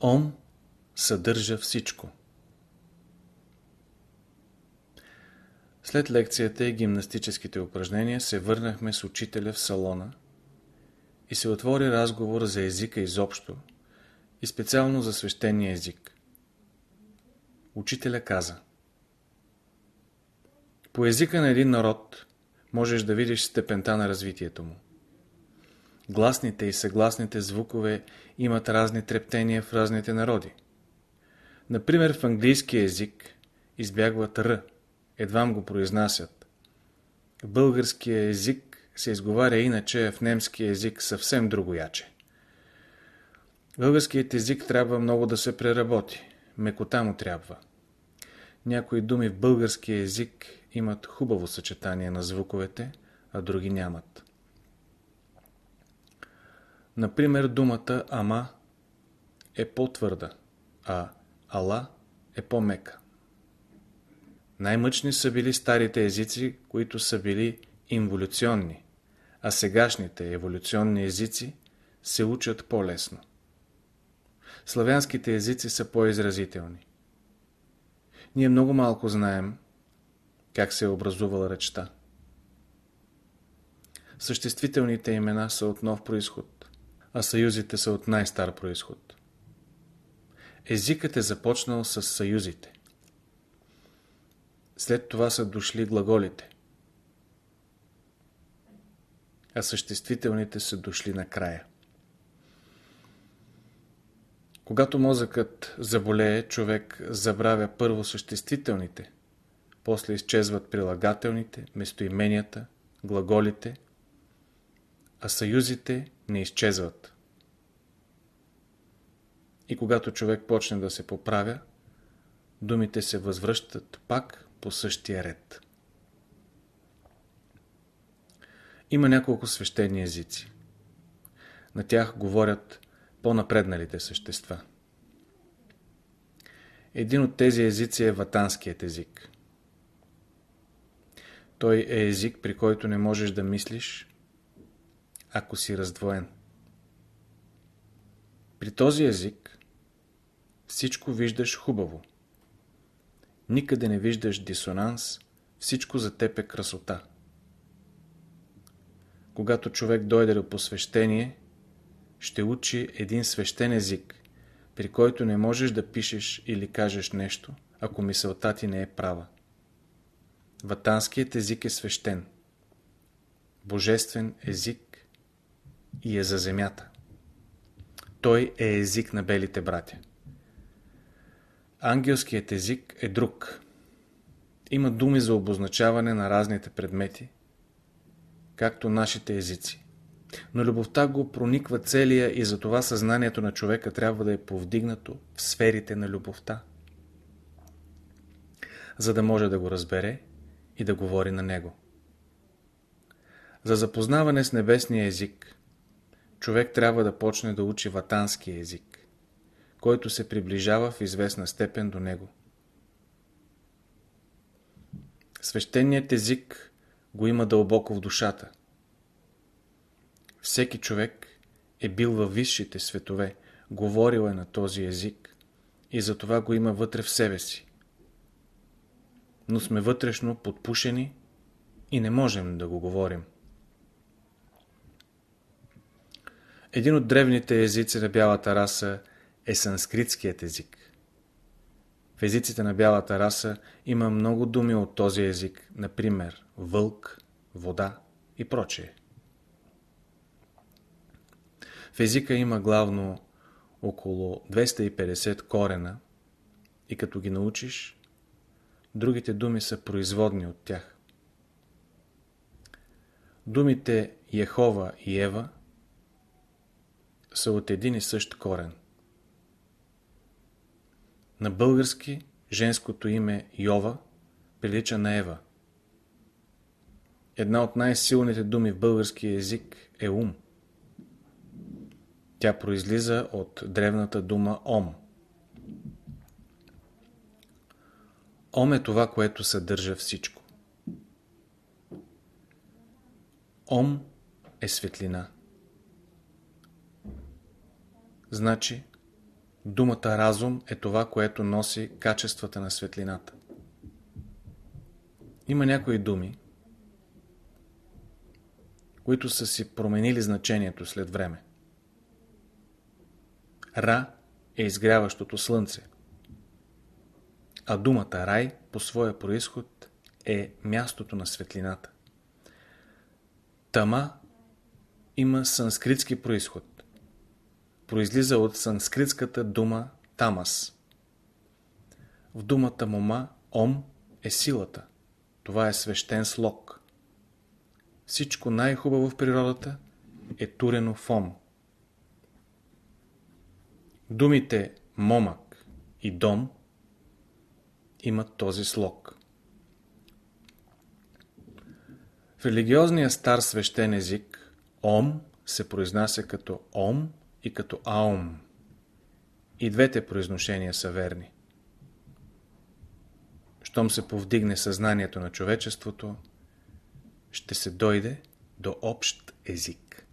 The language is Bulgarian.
Ом съдържа всичко. След лекцията и гимнастическите упражнения се върнахме с учителя в салона и се отвори разговор за езика изобщо и специално за свещения език. Учителя каза По езика на един народ можеш да видиш степента на развитието му. Гласните и съгласните звукове имат разни трептения в разните народи. Например, в английски език избягват Р, едвам го произнасят. В българския език се изговаря иначе, а в немския език съвсем друго яче. Българският език трябва много да се преработи. Мекота му трябва. Някои думи в българския език имат хубаво съчетание на звуковете, а други нямат. Например, думата ама е по-твърда, а ала е по-мека. Най-мъчни са били старите езици, които са били инволюционни, а сегашните еволюционни езици се учат по-лесно. Славянските езици са по-изразителни. Ние много малко знаем как се е образувала речта. Съществителните имена са от нов происход, а съюзите са от най-стар происход. Езикът е започнал с съюзите. След това са дошли глаголите. А съществителните са дошли накрая. Когато мозъкът заболее, човек забравя първо съществителните, после изчезват прилагателните, местоименията, глаголите, а съюзите не изчезват. И когато човек почне да се поправя, думите се възвръщат пак по същия ред. Има няколко свещени езици. На тях говорят по-напредналите същества. Един от тези езици е ватанският език. Той е език, при който не можеш да мислиш, ако си раздвоен. При този език всичко виждаш хубаво. Никъде не виждаш дисонанс, всичко за теб е красота. Когато човек дойде до посвещение, ще учи един свещен език, при който не можеш да пишеш или кажеш нещо, ако мисълта ти не е права. Ватанският език е свещен, божествен език и е за земята. Той е език на белите братя. Ангелският език е друг. Има думи за обозначаване на разните предмети, както нашите езици. Но любовта го прониква целия и затова съзнанието на човека трябва да е повдигнато в сферите на любовта, за да може да го разбере и да говори на него. За запознаване с небесния език, човек трябва да почне да учи ватанския език, който се приближава в известна степен до него. Свещеният език го има дълбоко в душата. Всеки човек е бил във висшите светове, говорил е на този език и затова го има вътре в себе си. Но сме вътрешно подпушени и не можем да го говорим. Един от древните езици на бялата раса е санскритският език. В езиците на бялата раса има много думи от този език, например вълк, вода и прочее. В езика има главно около 250 корена и като ги научиш, другите думи са производни от тях. Думите Йехова и Ева са от един и същ корен. На български женското име Йова прилича на Ева. Една от най-силните думи в български език е ум. Тя произлиза от древната дума Ом. Ом е това, което съдържа всичко. Ом е светлина. Значи, Думата разум е това, което носи качествата на светлината. Има някои думи, които са си променили значението след време. Ра е изгряващото слънце, а думата рай по своя происход е мястото на светлината. Тама има санскритски происход. Произлиза от санскритската дума тамас. В думата мома ом е силата. Това е свещен слог. Всичко най-хубаво в природата е турено в ом. Думите момък и дом имат този слог. В религиозния стар свещен език ом се произнася като ом и като аум. И двете произношения са верни. Щом се повдигне съзнанието на човечеството, ще се дойде до общ език.